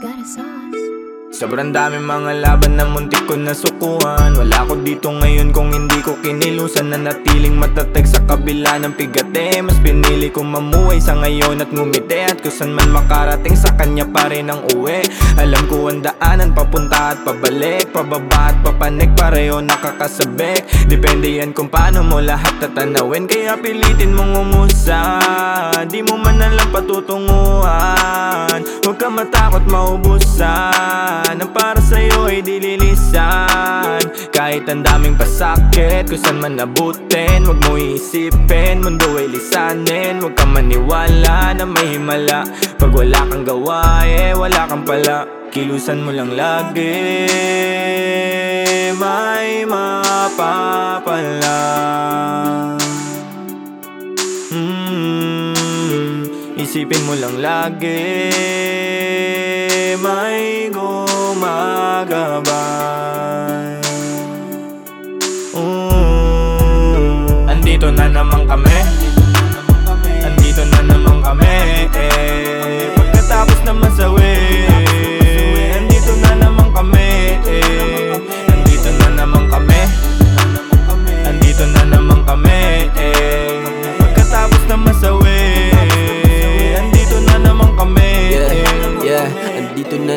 sauce. Sobrang daming mga laban na muntik ko nasukuhan. Wala ko dito ngayon kung hindi ko kinilusan Na natiling matatag sa kabila ng pigate Mas pinili kong mamuhay sa ngayon at ngumiti. At kung saan man makarating sa kanya pa rin ang uwi. Alam ko ang daanan papunta at pabalik. Pababa at papanik pareho nakakasabik Depende yan kung paano mo lahat tatanawin. Kaya pilitin mong umusa Di mo man alam patutunguhan Huwag ka matakot maubusan. Ang para sa'yo ay dililisan Kahit ang daming pasakit Kung saan man nabutin Huwag mo iisipin. Mundo ay lisanin Huwag ka maniwala na may himala. Pag wala kang gawa eh wala kang pala. Kilusan mo lang lagi. May mapapala Isipin mo lang lagi May gumagabay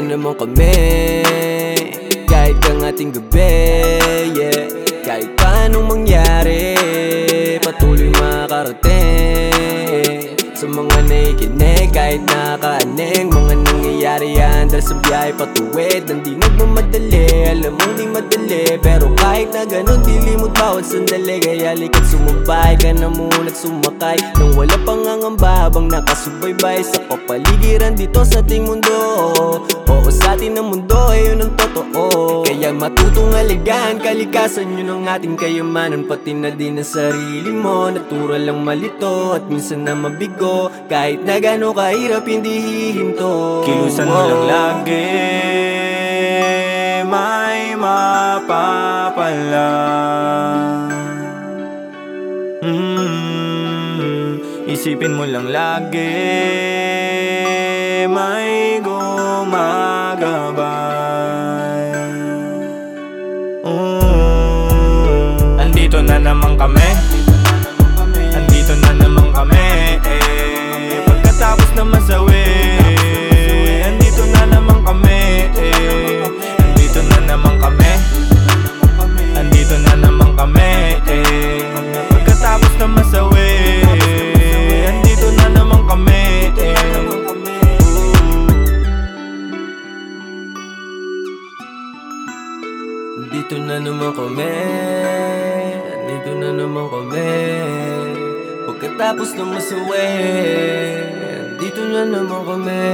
naman kami Kahit ang ating gabi, yeah. Kahit paanong mangyari Patuloy makarating. Sa mga nakikinig Kahit nakaaning Mga nangyayari yan Dahil sa biyahe patuwid. Hindi nagmamadali Alam mong di madali. Pero kahit na ganun Di limot bawat sandali. Kaya likat sumabay ka na muna't sumakay. Nang wala pangangamba Habang nakasubaybay Sa kapaligiran dito sa ating mundo Oo sa atin ang mundo Ayun ang totoo. Kaya matutong aligan Kalikasan yun ang ating kayamanan. Pati na din ang sarili mo Natural lang malito. At minsan na mabigo Kahit na gano'ng kahirap Hindi hihinto. Kilusan mo lang lagi May mapapala. Mm, Isipin mo lang lagi May gumagabay. Mm, Andito na naman kami Andito na naman kami. Andito na naman kami. Pagkatapos ng masuwi Andito na naman kami.